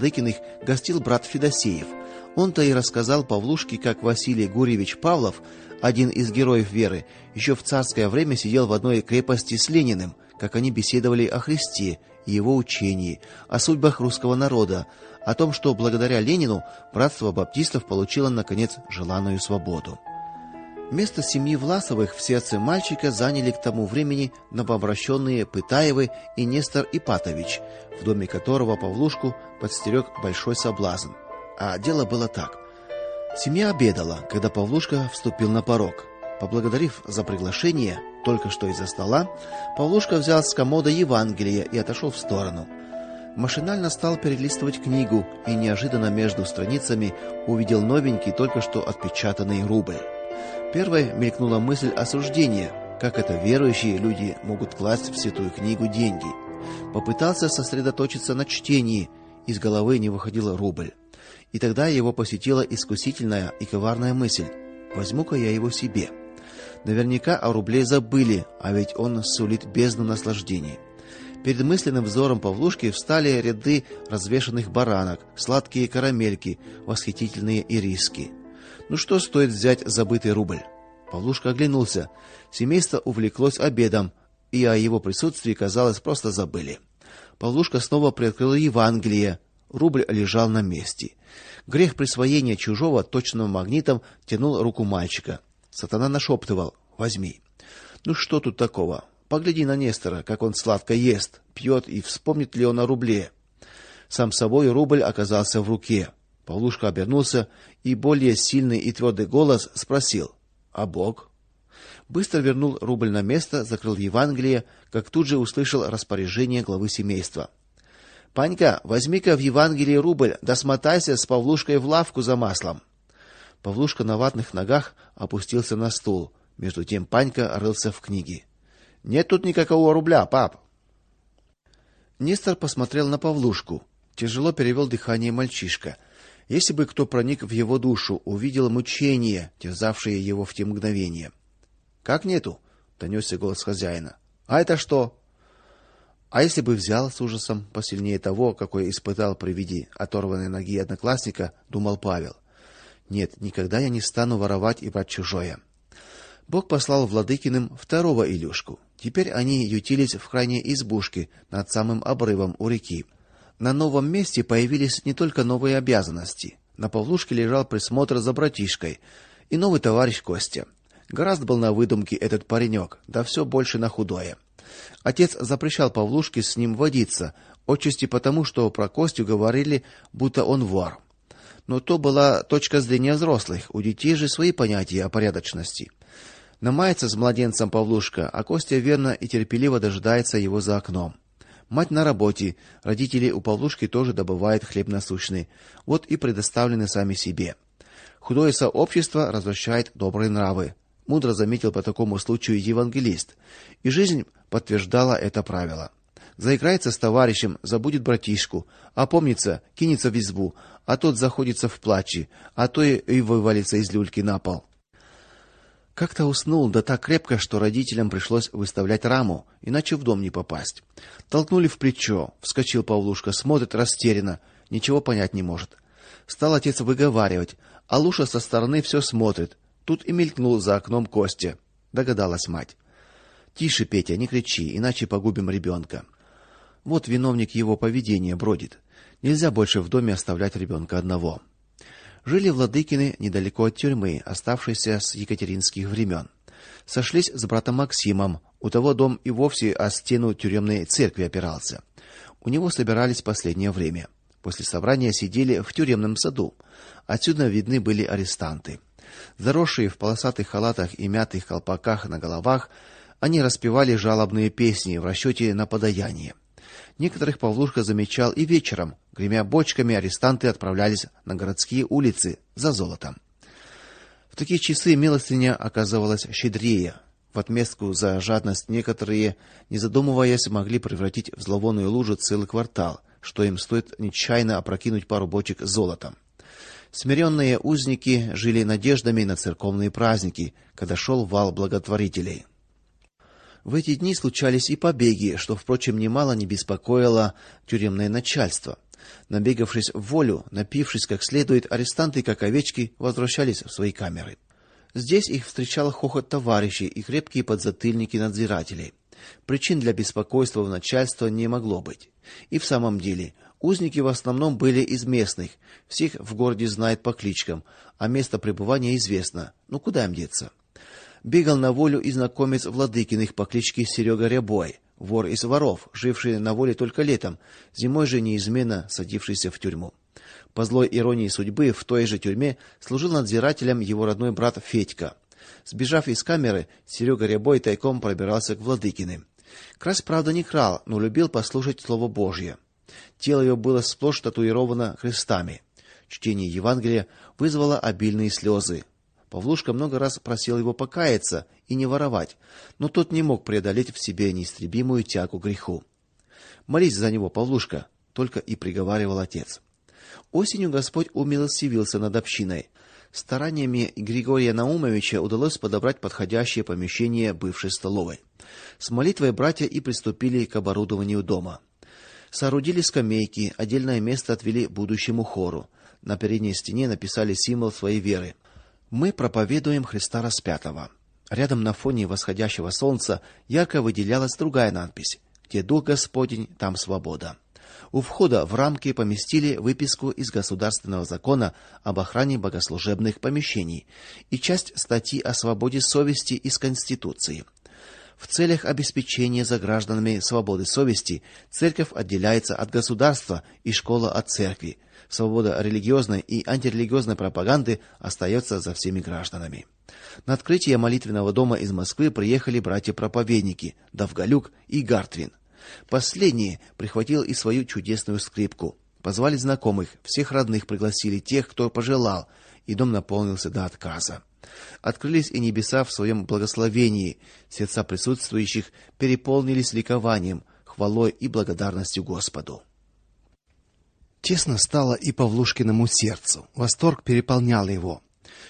У Владыкиных гостил брат Федосеев. Он-то и рассказал Павлушке, как Василий Гурьевич Павлов, один из героев веры, еще в царское время сидел в одной крепости с Лениным, как они беседовали о Христе и его учении, о судьбах русского народа, о том, что благодаря Ленину братство баптистов получило наконец желанную свободу. Место семьи Власовых в сердце мальчика заняли к тому времени новообращенные Пытаевы и Нестор Ипатович, в доме которого Павлушку подстерег большой соблазн. А дело было так: семья обедала, когда Павлушка вступил на порог. Поблагодарив за приглашение, только что из-за стола, Павлушка взял с комода Евангелие и отошел в сторону. Машинально стал перелистывать книгу и неожиданно между страницами увидел новенький, только что отпечатанный рубль. Первой мелькнула мысль осуждения, как это верующие люди могут класть в святую книгу деньги. Попытался сосредоточиться на чтении, из головы не выходил рубль. И тогда его посетила искусительная и коварная мысль: возьму-ка я его себе. Наверняка о рубле забыли, а ведь он сулит бездну наслаждений. Перед мысленным взором Павлушки встали ряды развешанных баранок, сладкие карамельки, восхитительные ириски. Ну что стоит взять забытый рубль? Павлушка оглянулся. Семейство увлеклось обедом, и о его присутствии, казалось, просто забыли. Павлушка снова приоткрыл Евангелие. Рубль лежал на месте. Грех присвоения чужого точным магнитом тянул руку мальчика. Сатана нашептывал: "Возьми". Ну что тут такого? Погляди на Нестора, как он сладко ест, пьет и вспомнит ли он о рубле. Сам собой рубль оказался в руке. Павлушка обернулся, и более сильный и твердый голос спросил: "А Бог?" Быстро вернул рубль на место, закрыл Евангелие, как тут же услышал распоряжение главы семейства. Панька, возьми-ка в Евангелии рубль, да смотайся с Павлушкой в лавку за маслом. Павлушка на ватных ногах опустился на стул. Между тем Панька рылся в книге. Нет тут никакого рубля, пап. Нестор посмотрел на Павлушку. Тяжело перевел дыхание мальчишка. Если бы кто проник в его душу, увидел мучение, терзавшее его в те мгновения. Как нету? донесся голос хозяина. А это что? А если бы взял с ужасом посильнее того, какой испытал при виде оторванной ноги одноклассника, думал Павел. Нет, никогда я не стану воровать и брать чужое. Бог послал Владыкиным второго Илюшку. Теперь они ютились в крайней избушке над самым обрывом у реки. На новом месте появились не только новые обязанности. На Павлушке лежал присмотр за братишкой и новый товарищ Костя. Гораздо был на выдумке этот паренек, да все больше на худое. Отец запрещал Павлушке с ним водиться, отчасти потому, что про Костю говорили, будто он вор. Но то была точка зрения взрослых, у детей же свои понятия о порядочности. Намается с младенцем Павлушка, а Костя верно и терпеливо дожидается его за окном. Мать на работе, родители у Павлушки тоже добывают хлеб насущный. Вот и предоставлены сами себе. Худое сообщество развращает добрые нравы. Мудро заметил по такому случаю евангелист. И жизнь подтверждала это правило. Заиграется с товарищем, забудет братишку, опомнится, кинется в избу, а тот заходится в плаче, а то и вывалится из люльки на пол. Как-то уснул, да так крепко, что родителям пришлось выставлять раму, иначе в дом не попасть. Толкнули в плечо. Вскочил Павлушка, смотрит растерянно, ничего понять не может. Стал отец выговаривать, а Луша со стороны все смотрит. Тут и мелькнул за окном Костя. Догадалась мать. Тише, Петя, не кричи, иначе погубим ребенка. Вот виновник его поведения бродит. Нельзя больше в доме оставлять ребенка одного. Жили Владыкины недалеко от тюрьмы, оставшейся с екатеринских времен. Сошлись с братом Максимом. У того дом и вовсе о стену тюремной церкви опирался. У него собирались последнее время. После собрания сидели в тюремном саду. Отсюда видны были арестанты. Заросшие в полосатых халатах и мятых колпаках на головах, они распевали жалобные песни в расчете на подаяние. Некоторых Павлушка замечал и вечером, гремя бочками, арестанты отправлялись на городские улицы за золотом. В такие часы милостыня оказывалась щедрее. В отместку за жадность некоторые, не задумываясь, могли превратить в зловонную лужу целый квартал, что им стоит нечаянно опрокинуть пару бочек золотом. Смиренные узники жили надеждами на церковные праздники, когда шел вал благотворителей. В эти дни случались и побеги, что, впрочем, немало не беспокоило тюремное начальство. Набегавшись в волю, напившись как следует, арестанты, как овечки, возвращались в свои камеры. Здесь их встречал хохот товарищей и крепкие подзатыльники надзирателей. Причин для беспокойства у начальства не могло быть. И в самом деле, узники в основном были из местных. Всех в городе знают по кличкам, а место пребывания известно. Ну куда им деться? Бегал на волю и знакомец Владыкиных по кличке Серега Рябой, вор из воров, живший на воле только летом, зимой же неизменно садившийся в тюрьму. По злой иронии судьбы, в той же тюрьме служил надзирателем его родной брат Федька. Сбежав из камеры, Серега Рябой тайком пробирался к Владыкиным. Крас, правда, не крал, но любил послушать слово Божье. Тело его было сплошь татуировано крестами. Чтение Евангелия вызвало обильные слезы. Павлушка много раз просил его покаяться и не воровать, но тот не мог преодолеть в себе неистребимую тягу к греху. "Молись за него, Павлушка", только и приговаривал отец. Осенью Господь умилостивился над общиной. Стараниями Григория Наумовича удалось подобрать подходящее помещение бывшей столовой. С молитвой братья и приступили к оборудованию дома. Соорудили скамейки, отдельное место отвели будущему хору. На передней стене написали символ своей веры. Мы проповедуем Христа распятого. Рядом на фоне восходящего солнца ярко выделялась другая надпись: Где дух Господень, там свобода. У входа в рамки поместили выписку из государственного закона об охране богослужебных помещений и часть статьи о свободе совести из Конституции. В целях обеспечения за гражданами свободы совести церковь отделяется от государства и школа от церкви свобода религиозной и антирелигиозной пропаганды остается за всеми гражданами. На открытие молитвенного дома из Москвы приехали братья-проповедники Давгалюк и Гартвин. Последний прихватил и свою чудесную скрипку. Позвали знакомых, всех родных пригласили тех, кто пожелал, и дом наполнился до отказа. Открылись и небеса в своем благословении. Сердца присутствующих переполнились ликованием, хвалой и благодарностью Господу. Тесно стало и Павлушкиному сердцу. Восторг переполнял его.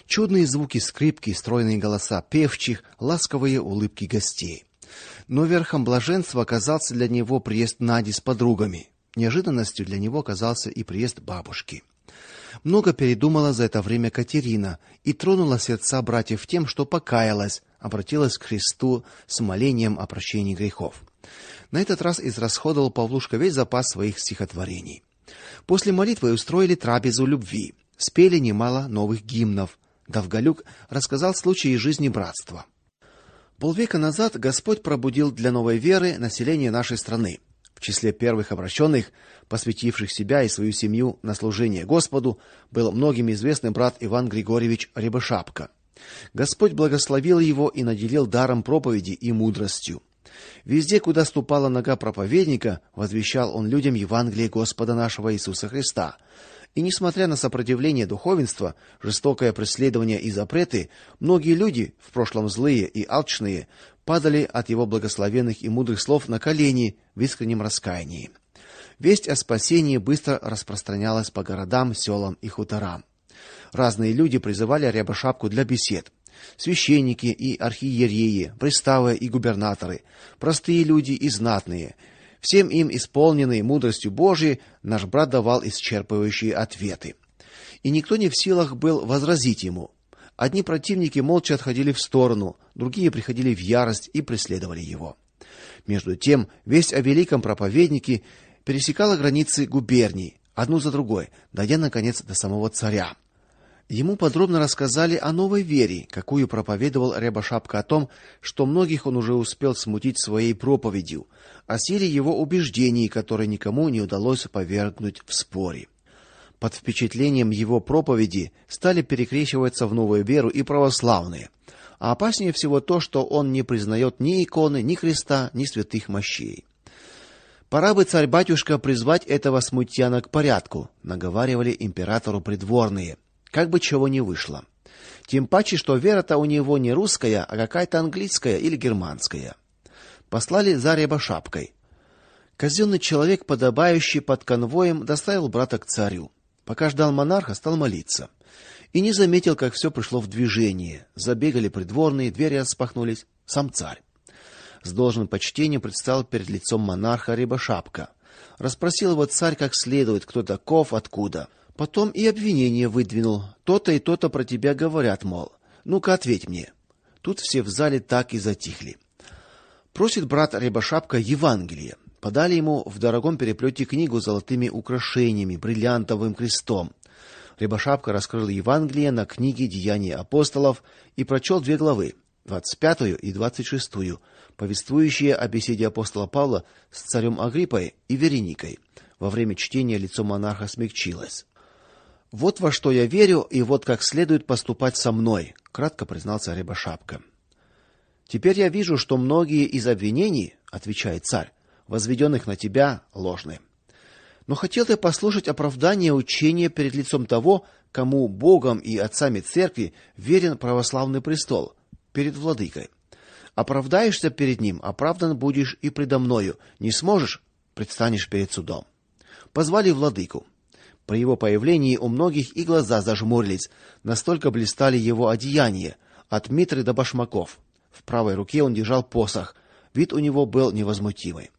Чудные звуки скрипки, стройные голоса певчих, ласковые улыбки гостей. Но верхом блаженства оказался для него приезд Нади с подругами. Неожиданностью для него оказался и приезд бабушки. Много передумала за это время Катерина и тронула сердца братьев тем, что покаялась, обратилась к Христу с молением о прощении грехов. На этот раз израсходовал Павлушка весь запас своих стихотворений. После молитвы устроили трапезу любви. Спели немало новых гимнов. Давгалюк рассказал случаи жизни братства. Полвека назад Господь пробудил для новой веры население нашей страны. В числе первых обращенных, посвятивших себя и свою семью на служение Господу, был многим известный брат Иван Григорьевич Рябошапка. Господь благословил его и наделил даром проповеди и мудростью. Везде, куда ступала нога проповедника, возвещал он людям Евангелие Господа нашего Иисуса Христа. И несмотря на сопротивление духовенства, жестокое преследование и запреты, многие люди, в прошлом злые и алчные, падали от его благословенных и мудрых слов на колени в искреннем раскаянии. Весть о спасении быстро распространялась по городам, селам и хуторам. Разные люди призывали Рябошапку для бесед священники и архиереи, приставы и губернаторы, простые люди и знатные. Всем им исполненные мудростью Божией наш брат давал исчерпывающие ответы. И никто не в силах был возразить ему. Одни противники молча отходили в сторону, другие приходили в ярость и преследовали его. Между тем, весть о великом проповеднике пересекала границы губерний, одну за другой, дойдя наконец до самого царя. Ему подробно рассказали о новой вере, какую проповедовал Рябошапка о том, что многих он уже успел смутить своей проповедью, о силе его убеждений, которые никому не удалось повергнуть в споре. Под впечатлением его проповеди стали перекрещиваться в новую веру и православные. А опаснее всего то, что он не признает ни иконы, ни креста, ни святых мощей. Пора бы царь-батюшка призвать этого смутьяна к порядку, наговаривали императору придворные как бы чего не вышло. Тем паче, что вера-то у него не русская, а какая-то английская или германская. Послали за Рябошапкой. Казенный человек, подобающий под конвоем, доставил брата к царю. Пока ждал монарха, стал молиться. И не заметил, как все пришло в движение. Забегали придворные, двери распахнулись, сам царь. С должным почтением предстал перед лицом монарха Рябошапка. Расспросил его царь как следует, кто таков, откуда. Потом и обвинение выдвинул. То-то и то-то про тебя говорят, мол. Ну-ка ответь мне. Тут все в зале так и затихли. Просит брат Рябошапка Евангелие. Подали ему в дорогом переплете книгу с золотыми украшениями, бриллиантовым крестом. Рябошапка раскрыл Евангелие на книге Деяния апостолов и прочел две главы, 25 и 26, повествующие о беседе апостола Павла с царем Агриппой и Вереникой. Во время чтения лицо монарха смягчилось. Вот во что я верю, и вот как следует поступать со мной, кратко признался Рябошапка. Теперь я вижу, что многие из обвинений, отвечает царь, возведенных на тебя, ложны. Но хотел я послушать оправдание учения перед лицом того, кому Богом и отцами церкви верен православный престол, перед владыкой. Оправдаешься перед ним, оправдан будешь и предо мною. Не сможешь предстанешь перед судом. Позвали владыку. При его появлении у многих и глаза зажмурились, настолько блистали его одеяния, от митры до башмаков. В правой руке он держал посох. Вид у него был невозмутимый.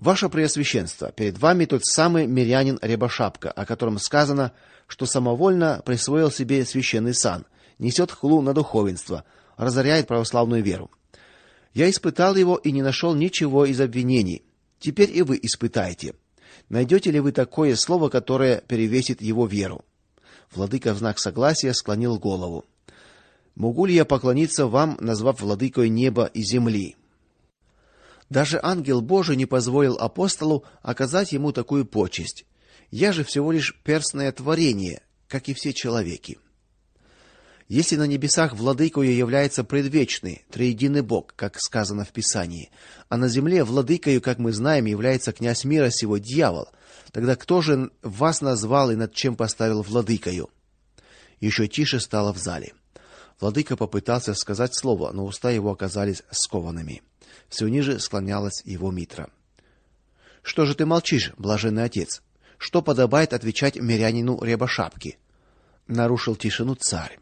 Ваше преосвященство, перед вами тот самый мирянин Рябошапка, о котором сказано, что самовольно присвоил себе священный сан, несет хулу на духовенство, разоряет православную веру. Я испытал его и не нашел ничего из обвинений. Теперь и вы испытайте. Найдете ли вы такое слово, которое перевесит его веру? Владыка в знак согласия склонил голову. Могу ли я поклониться вам, назвав владыкой неба и земли? Даже ангел Божий не позволил апостолу оказать ему такую почесть. Я же всего лишь перстное творение, как и все человеки. Если на небесах владыкою является предвечный, триединый Бог, как сказано в Писании, а на земле владыкою, как мы знаем, является князь мира сего дьявол, тогда кто же вас назвал и над чем поставил владыкою? Еще тише стало в зале. Владыка попытался сказать слово, но уста его оказались скованными. Все ниже склонялась его митра. Что же ты молчишь, блаженный отец? Что подобает отвечать мирянину Рябошапке? нарушил тишину царь.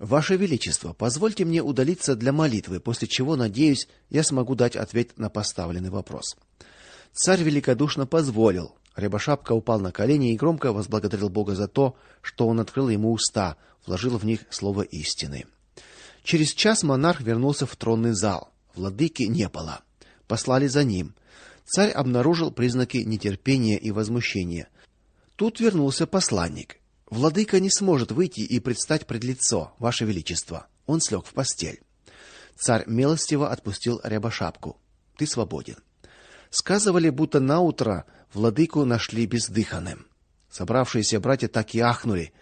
Ваше величество, позвольте мне удалиться для молитвы, после чего, надеюсь, я смогу дать ответ на поставленный вопрос. Царь великодушно позволил. Рябошапка упал на колени и громко возблагодарил Бога за то, что он открыл ему уста, вложил в них слово истины. Через час монарх вернулся в тронный зал. Владыки не было. Послали за ним. Царь обнаружил признаки нетерпения и возмущения. Тут вернулся посланник. Владыка не сможет выйти и предстать пред лицо, ваше величество. Он слег в постель. Царь милостиво отпустил рябошапку. Ты свободен. Сказывали, будто на утро владыку нашли бездыханным. Собравшиеся братья так и ахнули.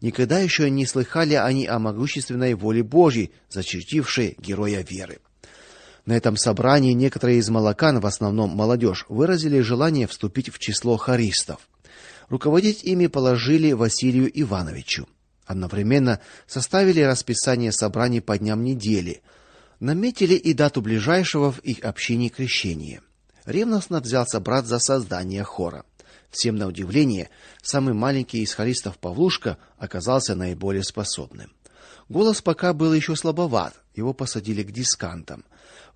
Никогда еще не слыхали они о могущественной воле Божьей, зачертившей героя веры. На этом собрании некоторые из молокан, в основном молодежь, выразили желание вступить в число харистов. Руководить ими положили Василию Ивановичу. Одновременно составили расписание собраний по дням недели, наметили и дату ближайшего в их общине крещения. Ревностно взялся брат за создание хора. Всем на удивление, самый маленький из хористов Павлушка оказался наиболее способным. Голос пока был еще слабоват, его посадили к дискантам.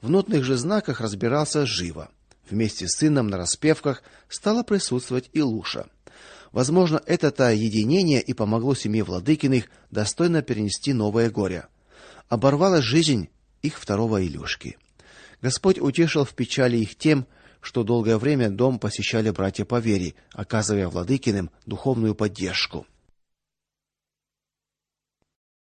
В нотных же знаках разбирался живо. Вместе с сыном на распевках стала присутствовать и Луша. Возможно, это-то единение и помогло семье Владыкиных достойно перенести новое горе. Оборвалась жизнь их второго Илюшки. Господь утешил в печали их тем, что долгое время дом посещали братья по вере, оказывая Владыкиным духовную поддержку.